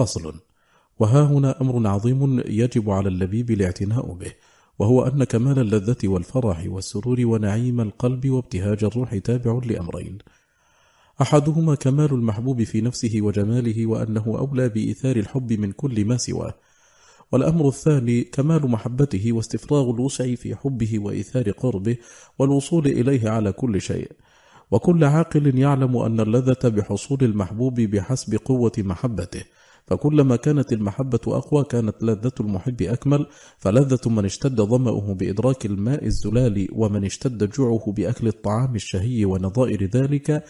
فصل. وها هنا أمر عظيم يجب على اللبيب الاعتناء به وهو أن كمال اللذة والفرح والسرور ونعيم القلب وابتهاج الروح تابع لأمرين. أحدهما كمال المحبوب في نفسه وجماله وأنه أولى بإيثار الحب من كل ما سواه. والأمر الثاني كمال محبته واستفراغ الوسع في حبه وإيثار قربه والوصول إليه على كل شيء. وكل عاقل يعلم أن اللذة بحصول المحبوب بحسب قوة محبته. فكلما كانت المحبة أقوى كانت لذة المحب أكمل. فلذة من اشتد ظمأه بإدراك الماء الزلال ومن اشتد جوعه بأكل الطعام الشهي ونظائر ذلك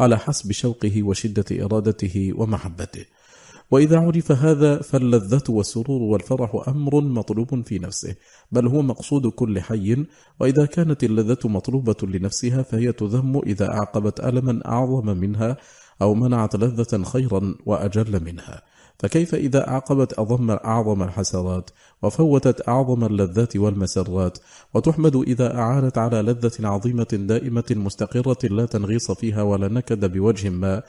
على حسب شوقه وشدة إرادته ومحبته. وإذا عرف هذا فاللذة والسرور والفرح أمر مطلوب في نفسه بل هو مقصود كل حي. وإذا كانت اللذة مطلوبة لنفسها فهي تذم إذا أعقبت ألما أعظم منها أو منعت لذة خيرا وأجل منها. فكيف إذا أعقبت أضم أعظم الحسرات وفوتت أعظم اللذات والمسرات وتحمد إذا أعانت على لذة عظيمة دائمة مستقرة لا تنغيص فيها ولا نكد بوجه ما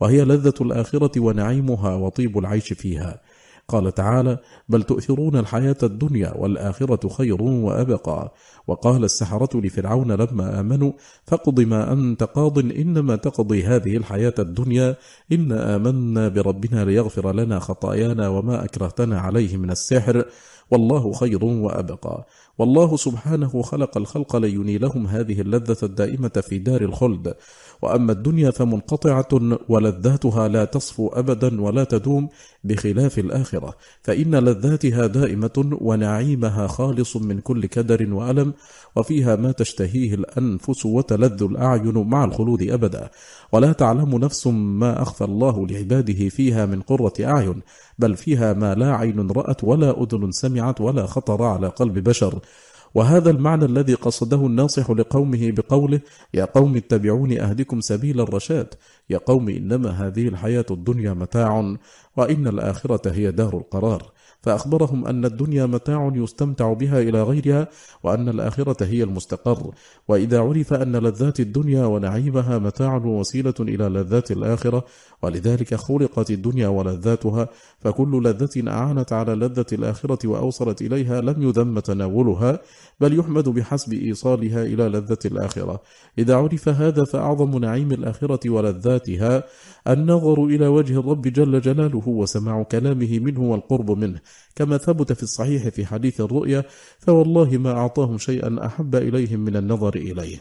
وهي لذة الآخرة ونعيمها وطيب العيش فيها. قال تعالى بل تؤثرون الحياة الدنيا والآخرة خير وأبقى. وقال السحرة لفرعون لما آمنوا فاقض ما أنت قاض إنما تقضي هذه الحياة الدنيا. إن آمنا بربنا ليغفر لنا خطايانا وما أكرهتنا عليه من السحر. والله خير وأبقى. والله سبحانه خلق الخلق لينيلهم هذه اللذة الدائمة في دار الخلد. وأما الدنيا فمنقطعة ولذاتها لا تصفو أبدا ولا تدوم بخلاف الآخرة. فإن لذاتها دائمة ونعيمها خالص من كل كدر وألم وفيها ما تشتهيه الأنفس وتلذ الأعين مع الخلود أبدا. ولا تعلم نفس ما أخفى الله لعباده فيها من قرة أعين. بل فيها ما لا عين رأت ولا أذن سمعت ولا خطر على قلب بشر. وهذا المعنى الذي قصده الناصح لقومه بقوله يا قوم اتبعوني أهدكم سبيل الرشاد. يا قوم إنما هذه الحياة الدنيا متاع وإن الآخرة هي دار القرار. فأخبرهم أن الدنيا متاع يستمتع بها إلى غيرها وأن الآخرة هي المستقر. وإذا عرف أن لذات الدنيا ونعيمها متاع ووسيلة إلى لذات الآخرة ولذلك خلقت الدنيا ولذاتها فكل لذة أعانت على لذة الآخرة وأوصلت إليها لم يذم تناولها بل يحمد بحسب إيصالها إلى لذة الآخرة. إذا عرف هذا فأعظم نعيم الآخرة ولذاتها النظر إلى وجه الرب جل جلاله وسماع كلامه منه والقرب منه. كما ثبت في الصحيح في حديث الرؤيا فوالله ما أعطاهم شيئا أحب إليهم من النظر إليه.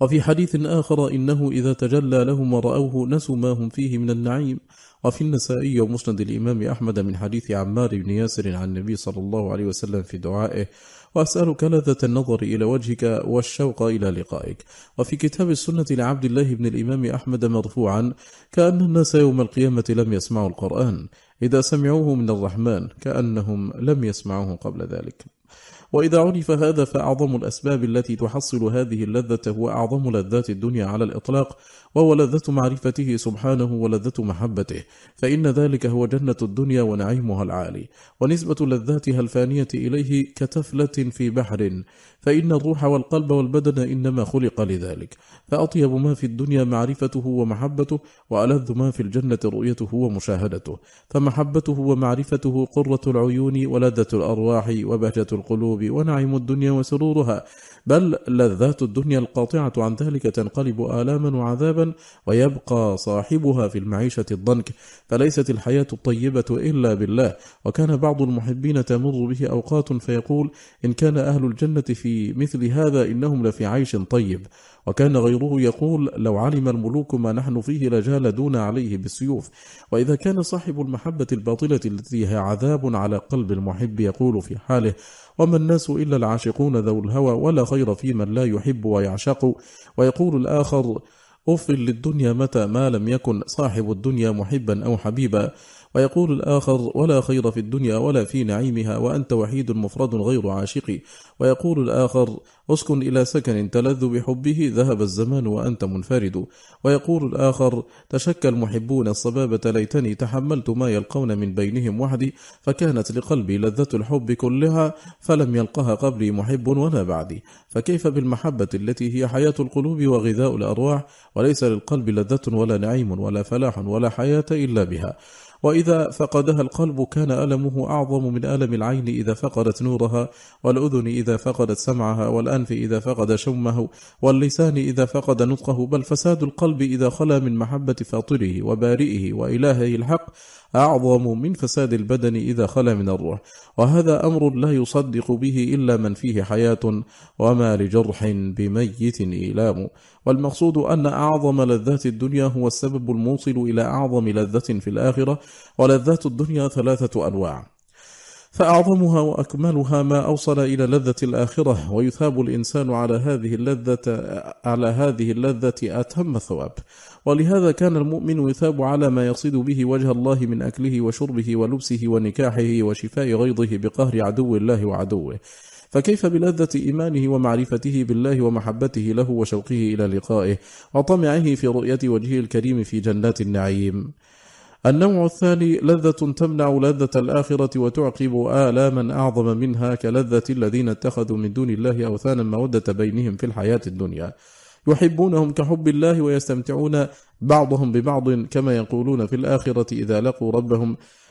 وفي حديث آخر إنه إذا تجلى لهم ورأوه نسوا ما هم فيه من النعيم. وفي النسائي ومسند الإمام أحمد من حديث عمار بن ياسر عن النبي صلى الله عليه وسلم في دعائه وأسألك لذة النظر إلى وجهك والشوق إلى لقائك. وفي كتاب السنة لعبد الله بن الإمام أحمد مرفوعا كأن الناس يوم القيامة لم يسمعوا القرآن. إذا سمعوه من الرحمن كأنهم لم يسمعوه قبل ذلك. وإذا عرف هذا فأعظم الأسباب التي تحصل هذه اللذة هو أعظم لذات الدنيا على الإطلاق وهو لذة معرفته سبحانه ولذة محبته فإن ذلك هو جنة الدنيا ونعيمها العالي. ونسبة لذاتها الفانية إليه كتفلة في بحر فإن الروح والقلب والبدن إنما خلق لذلك. فأطيب ما في الدنيا معرفته ومحبته وألذ ما في الجنة رؤيته ومشاهدته. فمحبته ومعرفته قرة العيون ولذة الأرواح وبهجة القلوب ونعيم الدنيا وسرورها بل لذات الدنيا القاطعة عن ذلك تنقلب آلاما وعذابا ويبقى صاحبها في المعيشة الضنك فليست الحياة الطيبة إلا بالله. وكان بعض المحبين تمر به أوقات فيقول إن كان أهل الجنة في مثل هذا إنهم لفي عيش طيب. وكان غيره يقول لو علم الملوك ما نحن فيه لجالدون عليه بالسيوف. وإذا كان صاحب المحبة الباطلة التي هي عذاب على قلب المحب يقول في حاله وما الناس إلا العاشقون ذو الهوى ولا خير في من لا يحب ويعشق. ويقول الآخر أف للدنيا متى ما لم يكن صاحب الدنيا محبا أو حبيبا. ويقول الآخر ولا خير في الدنيا ولا في نعيمها وأنت وحيد مفرد غير عاشق. ويقول الآخر اسكن إلى سكن تلذ بحبه ذهب الزمان وأنت منفرد. ويقول الآخر تشكى المحبون الصبابة ليتني تحملت ما يلقون من بينهم وحدي فكانت لقلبي لذة الحب كلها فلم يلقها قبلي محب ولا بعدي. فكيف بالمحبة التي هي حياة القلوب وغذاء الأرواح وليس للقلب لذة ولا نعيم ولا فلاح ولا حياة إلا بها. وإذا فقدها القلب كان ألمه أعظم من ألم العين إذا فقدت نورها والأذن إذا فقدت سمعها والأنف إذا فقد شمه واللسان إذا فقد نطقه بل فساد القلب إذا خلا من محبة فاطره وبارئه وإلهه الحق أعظم من فساد البدن إذا خلا من الروح. وهذا أمر لا يصدق به إلا من فيه حياة وما لجرح بميت إيلام. والمقصود أن أعظم لذات الدنيا هو السبب الموصل إلى أعظم لذة في الآخرة ولذات الدنيا ثلاثة أنواع. فأعظمها وأكملها ما أوصل إلى لذة الآخرة ويثاب الإنسان على هذه اللذة على هذه اللذة أتم ثواب ولهذا كان المؤمن يثاب على ما يصيد به وجه الله من أكله وشربه ولبسه ونكاحه وشفاء غيظه بقهر عدو الله وعدوه. فكيف بلذة إيمانه ومعرفته بالله ومحبته له وشوقه إلى لقائه وطمعه في رؤية وجهه الكريم في جنات النعيم؟ النوع الثاني لذة تمنع لذة الآخرة وتعقب آلاما أعظم منها كلذة الذين اتخذوا من دون الله أوثانا مودة بينهم في الحياة الدنيا. يحبونهم كحب الله ويستمتعون بعضهم ببعض كما يقولون في الآخرة إذا لقوا ربهم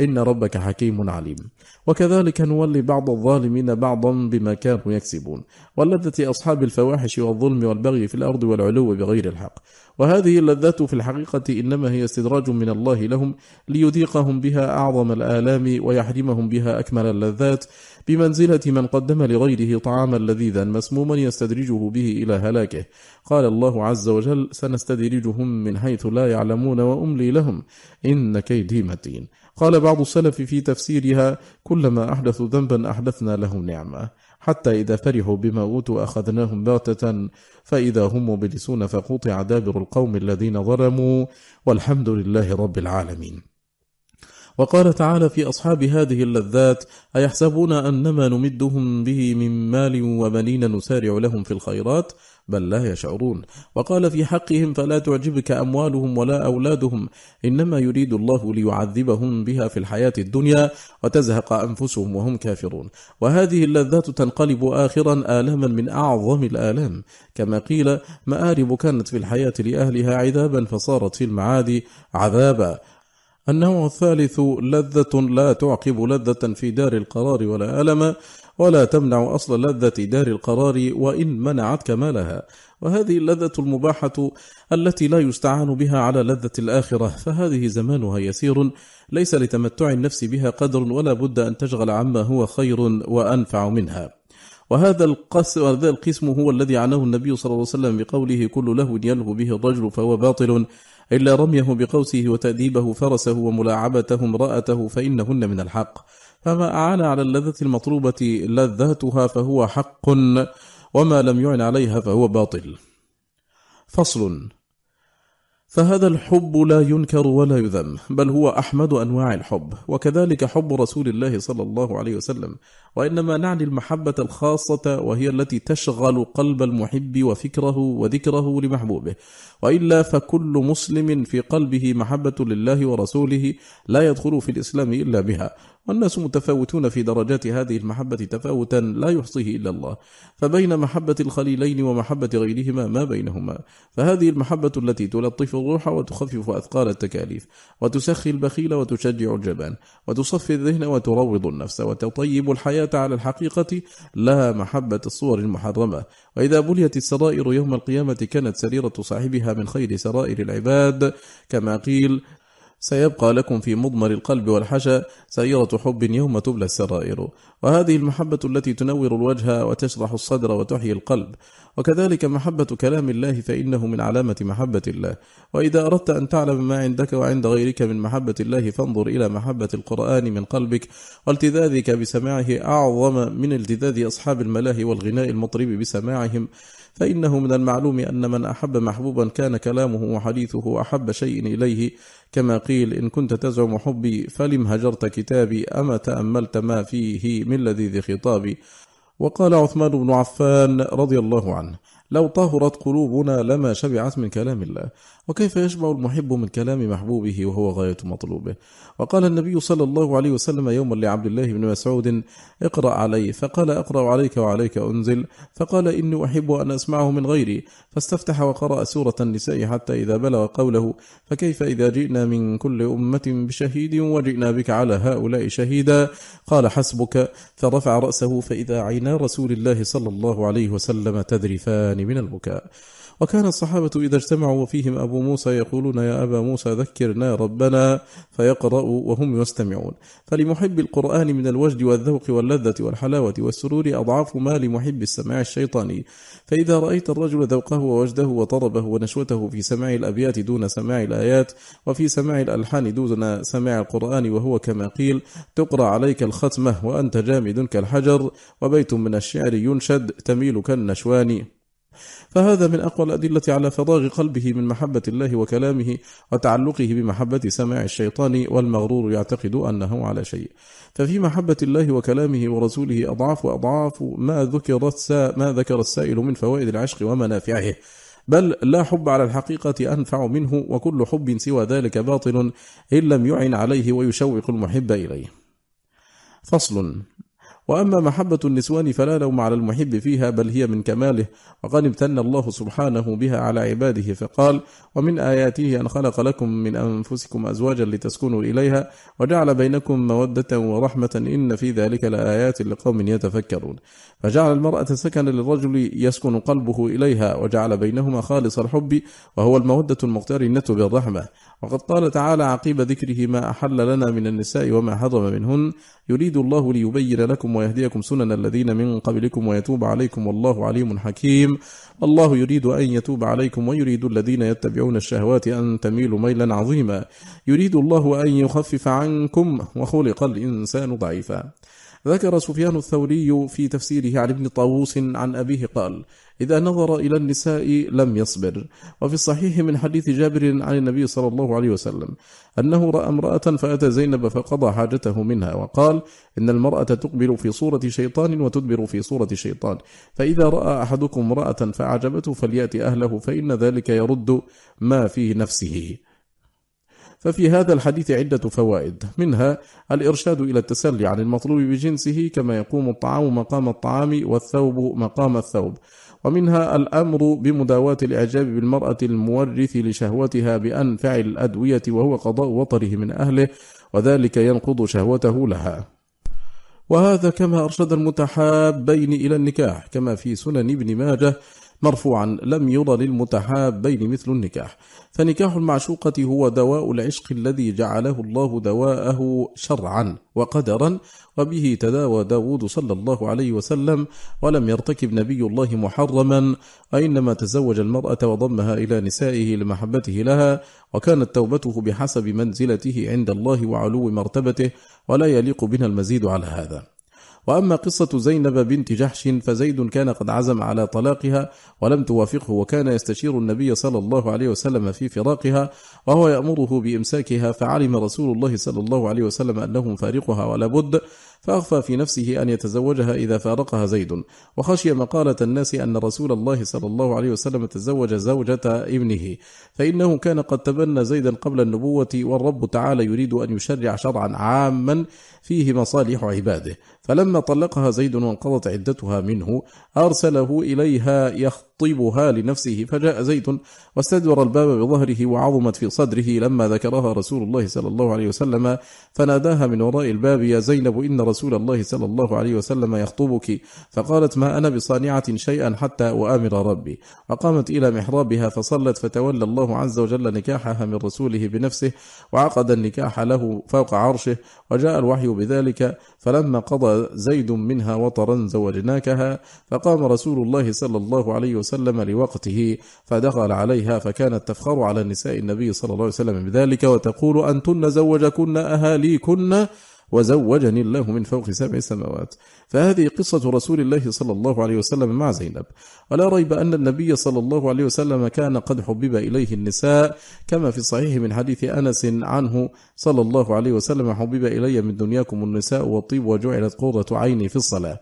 إن ربك حكيم عليم. وكذلك نولي بعض الظالمين بعضا بما كانوا يكسبون. واللذة أصحاب الفواحش والظلم والبغي في الأرض والعلو بغير الحق. وهذه اللذات في الحقيقة إنما هي استدراج من الله لهم ليذيقهم بها أعظم الآلام ويحرمهم بها أكمل اللذات. بمنزلة من قدم لغيره طعاما لذيذا مسموما يستدرجه به إلى هلاكه. قال الله عز وجل سنستدرجهم من حيث لا يعلمون وأملي لهم. إن كيدي متين. قال بعض السلف في تفسيرها كلما أحدثوا ذنبا أحدثنا لهم نعمة حتى إذا فرحوا بما أوتوا أخذناهم بغتة فإذا هم مبلسون فقطع دابر القوم الذين ظلموا والحمد لله رب العالمين. وقال تعالى في أصحاب هذه اللذات أيحسبون أنما نمدهم به من مال وبنين نسارع لهم في الخيرات؟ بل لا يشعرون. وقال في حقهم فلا تعجبك أموالهم ولا أولادهم. إنما يريد الله ليعذبهم بها في الحياة الدنيا وتزهق أنفسهم وهم كافرون. وهذه اللذات تنقلب آخرا آلاما من أعظم الآلام. كما قيل مآرب كانت في الحياة لأهلها عذابا فصارت في المعاد عذابا. النوع الثالث لذة لا تعقب لذة في دار القرار ولا ألم. ولا تمنع أصل لذة دار القرار وإن منعت كمالها وهذه اللذة المباحة التي لا يستعان بها على لذة الآخرة فهذه زمانها يسير. ليس لتمتع النفس بها قدر ولا بد أن تشغل عما هو خير وأنفع منها. وهذا القسم, القسم هو الذي عناه النبي صلى الله عليه وسلم بقوله كل له يلهو به الرجل فهو باطل إلا رميه بقوسه وتأديبه فرسه وملاعبته امرأته فإنهن من الحق. فما أعان على اللذة المطلوبة لذاتها فهو حق وما لم يعن عليها فهو باطل. فصل فهذا الحب لا ينكر ولا يذم بل هو أحمد أنواع الحب وكذلك حب رسول الله صلى الله عليه وسلم وإنما نعني المحبة الخاصة وهي التي تشغل قلب المحب وفكره وذكره لمحبوبه. وإلا فكل مسلم في قلبه محبة لله ورسوله لا يدخل في الإسلام إلا بها. والناس متفاوتون في درجات هذه المحبة تفاوتا لا يحصيه إلا الله. فبين محبة الخليلين ومحبة غيرهما ما بينهما. فهذه المحبة التي تلطف الروح وتخفف أثقال التكاليف وتسخي البخيل وتشجع الجبان وتصفي الذهن وتروض النفس وتطيب الحياة على الحقيقة لا محبة الصور المحرمة. وإذا بليت السرائر يوم القيامة كانت سريرة صاحبها من خير سرائر العباد كما قيل سيبقى لكم في مضمر القلب والحشا سيرة حب يوم تبلى السرائر. وهذه المحبة التي تنور الوجه وتشرح الصدر وتحيي القلب. وكذلك محبة كلام الله فإنه من علامة محبة الله. وإذا أردت أن تعلم ما عندك وعند غيرك من محبة الله فانظر إلى محبة القرآن من قلبك. والتذاذك بسماعه أعظم من التذاذ أصحاب الملاهي والغناء المطرب بسماعهم. فإنه من المعلوم أن من أحب محبوبا كان كلامه وحديثه أحب شيء إليه كما قيل إن كنت تزعم حبي فلم هجرت كتابي أما تأملت ما فيه من لذيذ خطابي. وقال عثمان بن عفان رضي الله عنه لو طهرت قلوبنا لما شبعت من كلام الله. وكيف يشبع المحب من كلام محبوبه وهو غاية مطلوبه؟ وقال النبي صلى الله عليه وسلم يوما لعبد الله بن مسعود اقرأ علي. فقال أقرأ عليك وعليك أنزل. فقال إني أحب أن أسمعه من غيري. فاستفتح وقرأ سورة النساء حتى إذا بلغ قوله فكيف إذا جئنا من كل أمة بشهيد وجئنا بك على هؤلاء شهيدا؟ قال حسبك. فرفع رأسه فإذا عينا رسول الله صلى الله عليه وسلم تذرفان من البكاء. وكان الصحابة إذا اجتمعوا وفيهم أبو موسى يقولون يا أبا موسى ذكرنا ربنا فيقرأوا وهم يستمعون. فلمحب القرآن من الوجد والذوق واللذة والحلاوة والسرور أضعاف ما لمحب السماع الشيطاني. فإذا رأيت الرجل ذوقه ووجده وطربه ونشوته في سماع الأبيات دون سماع الآيات وفي سماع الألحان دون سماع القرآن وهو كما قيل تقرأ عليك الختمة وأنت جامد كالحجر وبيت من الشعر ينشد تميل كالنشوان. فهذا من أقوى الأدلة على فراغ قلبه من محبة الله وكلامه وتعلقه بمحبة سماع الشيطان والمغرور يعتقد أنه على شيء. ففي محبة الله وكلامه ورسوله أضعاف وأضعاف ما ذكر ما ذكر السائل من فوائد العشق ومنافعه. بل لا حب على الحقيقة أنفع منه وكل حب سوى ذلك باطل إن لم يعن عليه ويشوق المحب إليه. فصل. وأما محبة النسوان فلا لوم على المحب فيها بل هي من كماله. وقد امتن الله سبحانه بها على عباده فقال ومن آياته أن خلق لكم من أنفسكم أزواجا لتسكنوا إليها وجعل بينكم مودة ورحمة إن في ذلك لآيات لقوم يتفكرون. فجعل المرأة سكنا للرجل يسكن قلبه إليها وجعل بينهما خالص الحب وهو المودة المقترنة بالرحمة. وقد قال تعالى عقيب ذكره ما أحل لنا من النساء وما حرم منهن يريد الله ليبين لكم ويهديكم سنن الذين من قبلكم ويتوب عليكم والله عليم حكيم. الله يريد أن يتوب عليكم ويريد الذين يتبعون الشهوات أن تميلوا ميلا عظيما. يريد الله أن يخفف عنكم وخلق الإنسان ضعيفا. ذكر سفيان الثوري في تفسيره عن ابن طاووس عن أبيه قال إذا نظر إلى النساء لم يصبر. وفي الصحيح من حديث جابر عن النبي صلى الله عليه وسلم أنه رأى امرأة فأتى زينب فقضى حاجته منها وقال إن المرأة تقبل في صورة شيطان وتدبر في صورة شيطان. فإذا رأى أحدكم امرأة فأعجبته فليأتي أهله فإن ذلك يرد ما في نفسه. ففي هذا الحديث عدة فوائد. منها الإرشاد إلى التسلي عن المطلوب بجنسه كما يقوم الطعام مقام الطعام والثوب مقام الثوب. ومنها الأمر بمداواة الإعجاب بالمرأة المورث لشهوتها بأنفع الأدوية وهو قضاء وطره من أهله وذلك ينقض شهوته لها. وهذا كما أرشد المتحابين إلى النكاح كما في سنن ابن ماجه مرفوعا لم ير للمتحابين مثل النكاح. فنكاح المعشوقة هو دواء العشق الذي جعله الله دواءه شرعا وقدرا وبه تداوى داود صلى الله عليه وسلم ولم يرتكب نبي الله محرما وإنما تزوج المرأة وضمها إلى نسائه لمحبته لها وكانت توبته بحسب منزلته عند الله وعلو مرتبته ولا يليق بنا المزيد على هذا. وأما قصة زينب بنت جحش فزيد كان قد عزم على طلاقها ولم توافقه وكان يستشير النبي صلى الله عليه وسلم في فراقها وهو يأمره بإمساكها فعلم رسول الله صلى الله عليه وسلم أنه مفارقها ولا بد فأخفى في نفسه أن يتزوجها إذا فارقها زيد. وخشي مقالة الناس أن رسول الله صلى الله عليه وسلم تزوج زوجة ابنه. فإنه كان قد تبنى زيدا قبل النبوة والرب تعالى يريد أن يشرع شرعا عاما فيه مصالح عباده. فلما طلقها زيد وانقضت عدتها منه أرسله إليها يخطبها لنفسه فجاء زيد واستدبر الباب بظهره وعظمت في صدره. لما ذكرها رسول الله صلى الله عليه وسلم فناداها من وراء الباب يا زينب إن رسول الله صلى الله عليه وسلم يخطبك. فقالت ما أنا بصانعة شيئا حتى أؤامر ربي. وقامت إلى محرابها فصلت فتولى الله عز وجل نكاحها من رسوله بنفسه وعقد النكاح له فوق عرشه وجاء الوحي بذلك. فلما قضى زيد منها وطرا زوجناكها فقام رسول الله صلى الله عليه وسلم لوقته فدخل عليها فكانت تفخر على النساء النبي صلى الله عليه وسلم بذلك وتقول أنتن زوجكن أهاليكن وزوجني الله من فوق سبع سماوات. فهذه قصة رسول الله صلى الله عليه وسلم مع زينب. ولا ريب أن النبي صلى الله عليه وسلم كان قد حبب إليه النساء كما في الصحيح من حديث أنس عنه صلى الله عليه وسلم حبب إلي من دنياكم النساء والطيب وجعلت قرة عيني في الصلاة.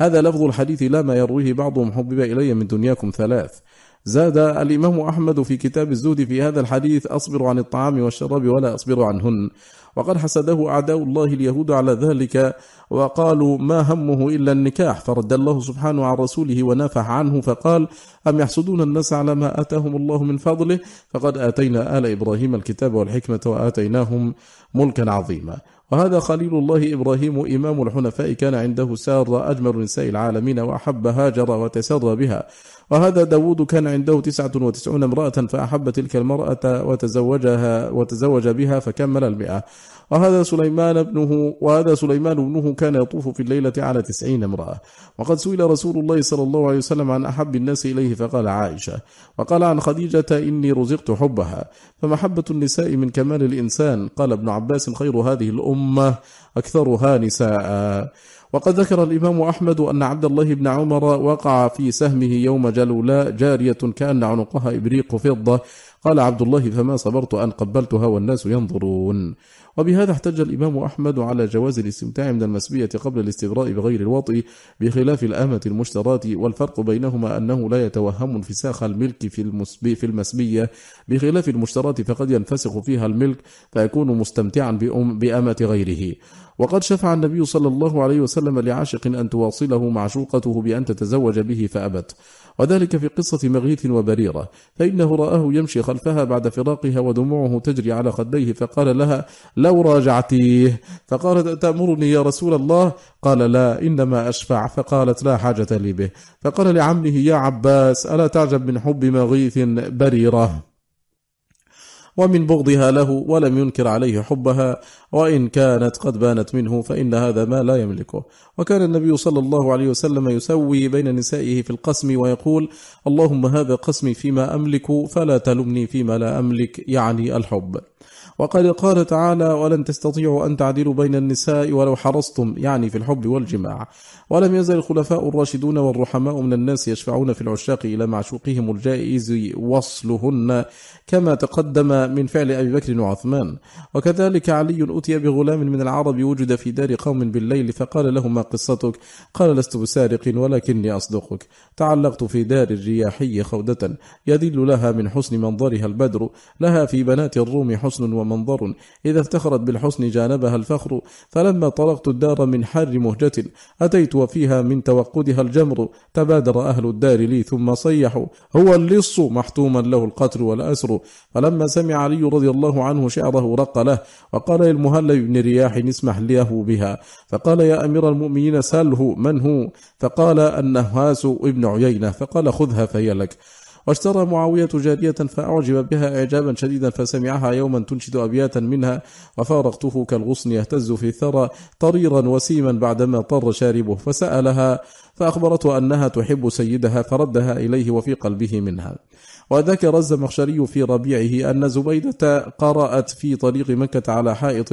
هذا لفظ الحديث لا ما يرويه بعضهم. حبب إلي من دنياكم ثلاث. زاد الإمام أحمد في كتاب الزهد في هذا الحديث أصبر عن الطعام والشراب ولا أصبر عنهن. وقد حسده أعداء الله اليهود على ذلك وقالوا ما همه إلا النكاح. فرد الله سبحانه عن رسوله ونافح عنه فقال أم يحسدون الناس على ما آتاهم الله من فضله؟ فقد آتينا آل إبراهيم الكتاب والحكمة وآتيناهم ملكا عظيما. وهذا خليل الله إبراهيم إمام الحنفاء كان عنده سارة أجمل نساء العالمين وأحب هاجر وتسر بها. وهذا داود كان عنده تسعة وتسعون امرأة فأحب تلك المرأة وتزوجها وتزوج بها فكمل المئة. وهذا سليمان ابنه وهذا سليمان ابنه كان يطوف في الليلة على تسعين امرأة. وقد سئل رسول الله صلى الله عليه وسلم عن أحب الناس إليه فقال عائشة وقال عن خديجة إني رزقت حبها. فمحبة النساء من كمال الإنسان. قال ابن عباس خير هذه الأمة أكثرها نساء. وقد ذكر الإمام أحمد أن عبد الله بن عمر وقع في سهمه يوم جلولاء جارية كأن عنقها إبريق فضة. قال عبد الله فما صبرت أن قبلتها والناس ينظرون. وبهذا احتج الإمام أحمد على جواز الاستمتاع من المسبية قبل الاستبراء بغير الوطي بخلاف الآمة المشترات والفرق بينهما أنه لا يتوهم انفساخ الملك في, المسبي في المسبية. بخلاف المشترات فقد ينفسخ فيها الملك فيكون مستمتعا بأمة غيره. وقد شفع النبي صلى الله عليه وسلم لعاشق أن تواصله معشوقته بأن تتزوج به فأبت. وذلك في قصة مغيث وبريرة فإنه رآه يمشي خلفها بعد فراقها ودموعه تجري على خديه فقال لها لو راجعتيه فقالت أتأمرني يا رسول الله؟ قال لا إنما أشفع فقالت لا حاجة لي به فقال لعمه يا عباس ألا تعجب من حب مغيث بريرة؟ ومن بغضها له ولم ينكر عليه حبها وإن كانت قد بانت منه فإن هذا ما لا يملكه. وكان النبي صلى الله عليه وسلم يسوي بين نسائه في القسم ويقول اللهم هذا قسمي فيما أملك فلا تلمني فيما لا أملك يعني الحب. وقد قال تعالى ولن تستطيعوا أن تعدلوا بين النساء ولو حرصتم يعني في الحب والجماع. ولم يزل الخلفاء الراشدون والرحماء من الناس يشفعون في العشاق إلى معشوقهم الجائز وصلهن كما تقدم من فعل أبي بكر وعثمان. وكذلك علي أتي بغلام من العرب وجد في دار قوم بالليل فقال له ما قصتك؟ قال لست بسارق ولكني أصدقك. تعلقت في دار الرياحي خودة يدل لها من حسن منظرها البدر. لها في بنات الروم حسن ومنظر إذا افتخرت بالحسن جانبها الفخر فلما طلقت الدار من حر مهجة أتيت وفيها من توقدها الجمر تبادر أهل الدار لي ثم صيحوا هو اللص محتوما له القتل والأسر. فلما سمع علي رضي الله عنه شعره رق له وقال للمهلب بن رياح اسمح له بها. فقال يا أمير المؤمنين سله من هو؟ فقال النهاس ابن عيينة. فقال خذها فهي لك. واشترى معاوية جارية فأعجب بها إعجابا شديدا فسمعها يوما تنشد أبياتا منها وفارقته كالغصن يهتز في الثرى طريرا وسيما بعدما طر شاربه فسألها فأخبرته أنها تحب سيدها فردها إليه وفي قلبه منها. وذكر الزمخشري في ربيعه أن زبيدة قرأت في طريق مكة على حائط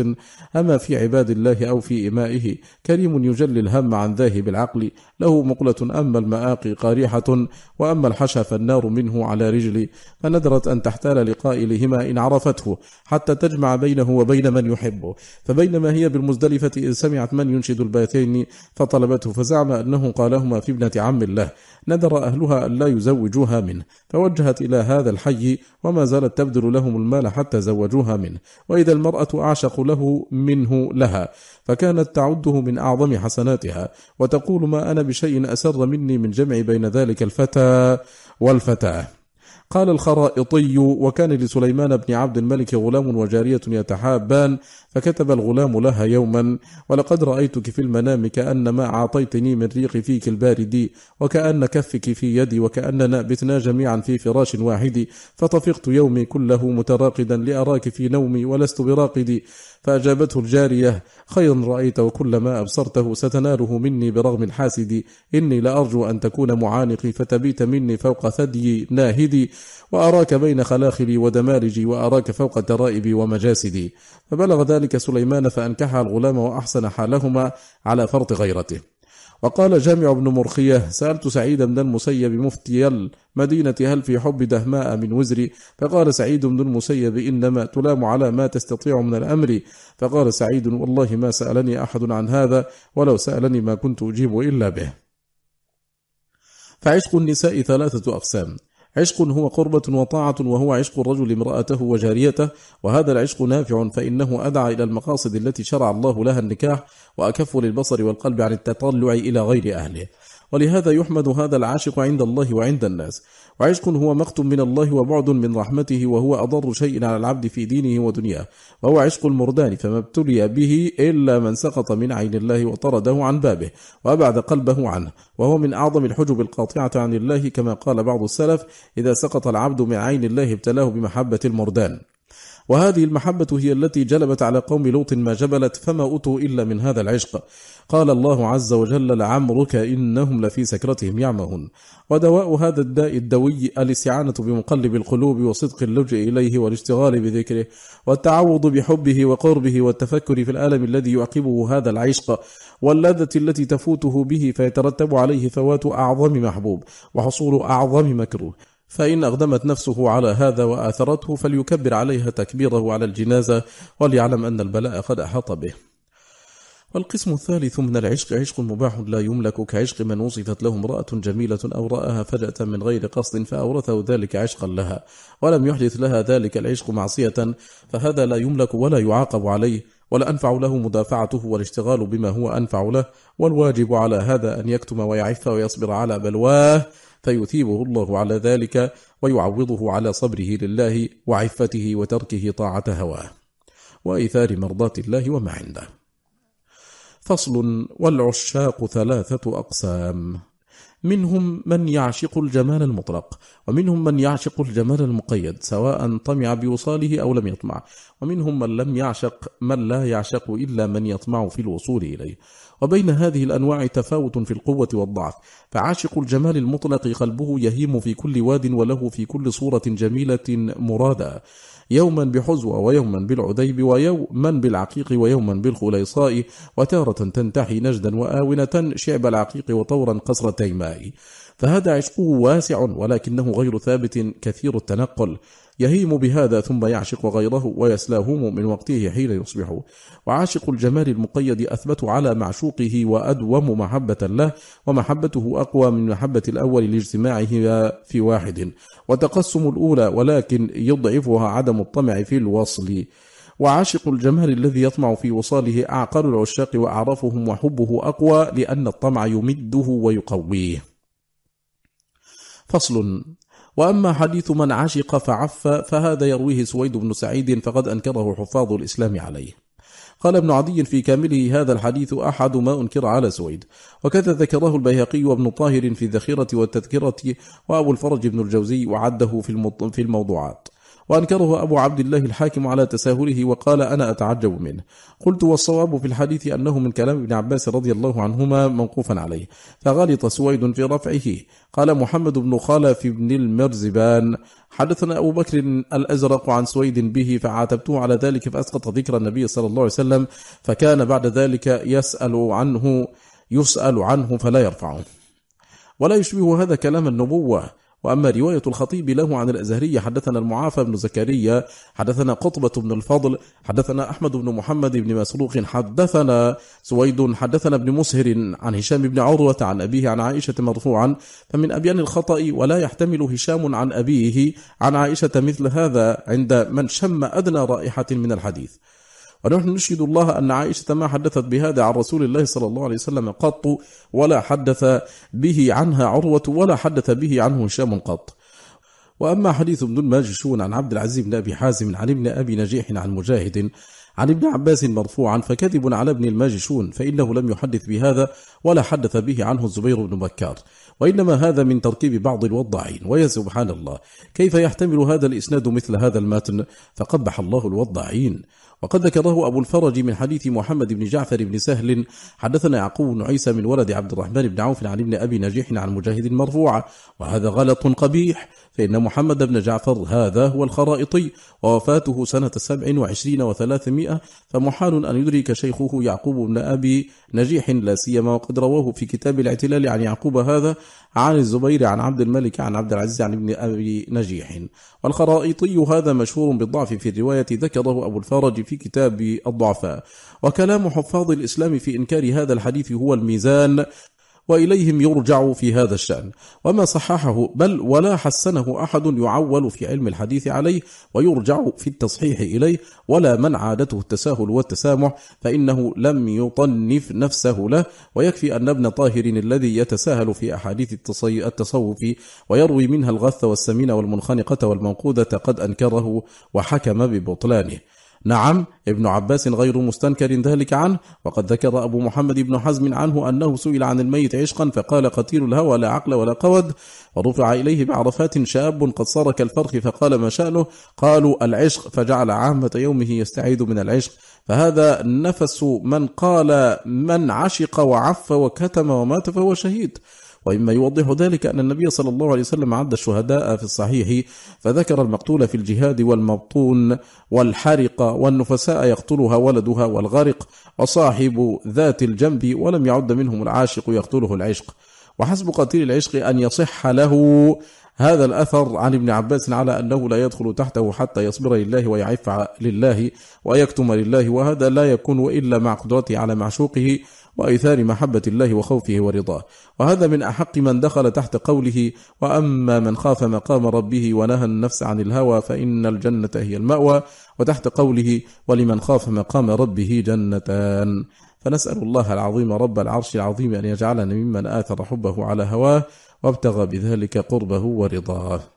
أما في عباد الله أو في إمائه. كريم يجلي الهم عن ذاهب العقل. له مقلة أما المآقي قارحة وأما الحشى فالنار منه على رجلي فندرت أن تحتال لقائلهما إن عرفته حتى تجمع بينه وبين من يحبه. فبينما هي بالمزدلفة إذ سمعت من ينشد البيتين فطلبته فزعم أنه قالهما في ابنة عم الله. نذر أهلها أن لا يزوجوها منه. فوجهت إلى هذا الحي وما زالت تبذل لهم المال حتى زوجوها منه وإذا المرأة أعشق له منه لها فكانت تعده من أعظم حسناتها وتقول ما أنا بشيء أسر مني من جمع بين ذلك الفتى والفتاة. قال الخرائطي وكان لسليمان بن عبد الملك غلام وجارية يتحابان فكتب الغلام لها يوما ولقد رأيتك في المنام كأن ما أعطيتني من ريق فيك البارد وكأن كفك في يدي وكأننا بتنا جميعا في فراش واحد فطفقت يومي كله متراقدا لأراك في نومي ولست براقدي فأجابته الجارية خيرا رأيت وكل ما أبصرته ستناله مني برغم الحاسد. إني لأرجو أن تكون معانقي فتبيت مني فوق ثدي ناهدي وأراك بين خلاخلي ودمارجي وأراك فوق ترائبي ومجاسدي. فبلغ ذلك سليمان فأنكحها الغلام وأحسن حالهما على فرط غيرته. وقال جامع بن مرخية سألت سعيد بن المسيب مفتي المدينة هل في حب دهماء من وزري؟ فقال سعيد بن المسيب إنما تلام على ما تستطيع من الأمر. فقال سعيد والله ما سألني أحد عن هذا ولو سألني ما كنت أجيب إلا به. فعشق النساء ثلاثة أقسام عشق هو قربة وطاعة وهو عشق الرجل امرأته وجاريته وهذا العشق نافع فإنه أدعى إلى المقاصد التي شرع الله لها النكاح وأكف للبصر والقلب عن التطلع إلى غير أهله. ولهذا يحمد هذا العاشق عند الله وعند الناس. وعشق هو مقت من الله وبعد من رحمته وهو أضر شيء على العبد في دينه ودنياه. وهو عشق المردان فما ابتلي به إلا من سقط من عين الله وطرده عن بابه وأبعد قلبه عنه. وهو من أعظم الحجب القاطعة عن الله كما قال بعض السلف إذا سقط العبد من عين الله ابتلاه بمحبة المردان. وهذه المحبة هي التي جلبت على قوم لوط ما جبلت فما أتوا إلا من هذا العشق. قال الله عز وجل لعمرك إنهم لفي سكرتهم يعمهون ودواء هذا الداء الدوي الاستعانة بمقلب القلوب وصدق اللجئ إليه والاشتغال بذكره والتعوض بحبه وقربه والتفكر في الألم الذي يعقبه هذا العشق واللذة التي تفوته به فيترتب عليه فوات أعظم محبوب وحصول أعظم مكروه. فإن أقدمت نفسه على هذا وآثرته فليكبر عليها تكبيره على الجنازة وليعلم أن البلاء قد أحاط به. والقسم الثالث من العشق عشق مباح لا يملك كعشق من وصفت له امرأة جميلة أو رآها فجأة من غير قصد فأورثه ذلك عشقا لها ولم يحدث لها ذلك العشق معصية فهذا لا يملك ولا يعاقب عليه ولا أنفع له مدافعته والاشتغال بما هو أنفع له والواجب على هذا أن يكتم ويعف ويصبر على بلواه فيثيبه الله على ذلك ويعوضه على صبره لله وعفته وتركه طاعة هواه. وإيثار مرضات الله وما عنده. فصل والعشاق ثلاثة أقسام. منهم من يعشق الجمال المطلق ومنهم من يعشق الجمال المقيد سواء طمع بوصاله أو لم يطمع. ومنهم من لم يعشق من لا يعشق إلا من يطمع في الوصول إليه. وبين هذه الأنواع تفاوت في القوة والضعف. فعاشق الجمال المطلق قلبه يهيم في كل واد وله في كل صورة جميلة مرادة يوما بحزوة ويوما بالعديب ويوما بالعقيق ويوما بالخليصاء وتارة تنتحي نجدا وآونة شعب العقيق وطورا قصر التيماء. فهذا عشقه واسع ولكنه غير ثابت كثير التنقل. يهيم بهذا ثم يعشق غيره ويسلاهم من وقته حين يصبح. وعاشق الجمال المقيد أثبت على معشوقه وأدوم محبة له ومحبته أقوى من محبة الأول لاجتماعه في واحد. وتقسم الأولى ولكن يضعفها عدم الطمع في الوصل. وعاشق الجمال الذي يطمع في وصاله أعقل العشاق وأعرفهم وحبه أقوى لأن الطمع يمده ويقويه. فصل. وأما حديث من عشق فعف فهذا يرويه سويد بن سعيد فقد أنكره حفاظ الإسلام عليه. قال ابن عدي في كامله هذا الحديث أحد ما أنكر على سويد. وكذا ذكره البيهقي وابن طاهر في الذخيرة والتذكرة وأبو الفرج بن الجوزي وعده في الموضوعات. وأنكره أبو عبد الله الحاكم على تساهله وقال أنا أتعجب منه. قلت والصواب في الحديث أنه من كلام ابن عباس رضي الله عنهما موقوفا عليه. فغلط سويد في رفعه. قال محمد بن خالف بن المرزبان حدثنا أبو بكر الأزرق عن سويد به فعاتبته على ذلك فأسقط ذكر النبي صلى الله عليه وسلم فكان بعد ذلك يسأل عنه يسأل عنه فلا يرفعه. ولا يشبه هذا كلام النبوة. وأما رواية الخطيب له عن الأزهري حدثنا المعافى بن زكريا حدثنا قطبة بن الفضل حدثنا أحمد بن محمد بن مسروق حدثنا سويد حدثنا ابن مسهر عن هشام بن عروة عن أبيه عن عائشة مرفوعا فمن أبيان الخطأ ولا يحتمل هشام عن أبيه عن عائشة مثل هذا عند من شم أدنى رائحة من الحديث. ونحن نشهد الله أن عائشة ما حدثت بهذا عن رسول الله صلى الله عليه وسلم قط ولا حدث به عنها عروة ولا حدث به عنه هشام قط. وأما حديث ابن الماجشون عن عبد العزيز بن أبي حازم عن ابن أبي نجيح عن مجاهد عن ابن عباس مرفوعا فكذب على ابن الماجشون فإنه لم يحدث بهذا ولا حدث به عنه الزبير بن بكار. وإنما هذا من تركيب بعض الوضعين ويا سبحان الله كيف يحتمل هذا الإسناد مثل هذا الماتن فقبح الله الوضعين وقد ذكره أبو الفرج من حديث محمد بن جعفر بن سهل حدثنا يعقوب بن عيسى من ولد عبد الرحمن بن عوف عن ابن أبي نجيح عن مجاهد مرفوعة وهذا غلط قبيح فإن محمد بن جعفر هذا هو الخرائطي ووفاته سنة سبع وعشرين وثلاثمائة فمحال أن يدرك شيخه يعقوب بن أبي نجيح لا سيما وقد رواه في كتاب الاعتلال عن يعقوب هذا عن الزبير عن عبد الملك عن عبد العزيز عن ابن أبي نجيح. والخرائطي هذا مشهور بالضعف في الرواية ذكره أبو الفرج في كتاب الضعفاء. وكلام حفاظ الإسلام في إنكار هذا الحديث هو الميزان وإليهم يرجع في هذا الشأن. وما صححه بل ولا حسنه أحد يعول في علم الحديث عليه ويرجع في التصحيح إليه ولا من عادته التساهل والتسامح فإنه لم يطنف نفسه له. ويكفي أن ابن طاهر الذي يتساهل في أحاديث التصوف ويروي منها الغث والسمين والمنخنقة والمنقودة قد أنكره وحكم ببطلانه. نعم ابن عباس غير مستنكر ذلك عنه وقد ذكر أبو محمد بن حزم عنه أنه سئل عن الميت عشقا فقال قتيل الهوى لا عقل ولا قود ورفع إليه بعرفات شاب قد صار كالفرخ فقال ما شأنه؟ قالوا العشق فجعل عامة يومه يستعيد من العشق. فهذا نفس من قال من عشق وعف وكتم ومات فهو شهيد. وإما يوضح ذلك أن النبي صلى الله عليه وسلم عد الشهداء في الصحيح فذكر المقتول في الجهاد والمبطون والحرق والنفساء يقتلها ولدها والغرق وصاحب ذات الجنب ولم يعد منهم العاشق يقتله العشق. وحسب قتيل العشق أن يصح له هذا الأثر عن ابن عباس على أنه لا يدخل تحته حتى يصبر لله ويعف لله ويكتم لله وهذا لا يكون إلا مع قدرته على معشوقه وإيثار محبة الله وخوفه ورضاه. وهذا من أحق من دخل تحت قوله وأما من خاف مقام ربه ونهى النفس عن الهوى فإن الجنة هي المأوى. وتحت قوله ولمن خاف مقام ربه جنتان. فنسأل الله العظيم رب العرش العظيم أن يجعلنا ممن آثر حبه على هواه وابتغى بذلك قربه ورضاه.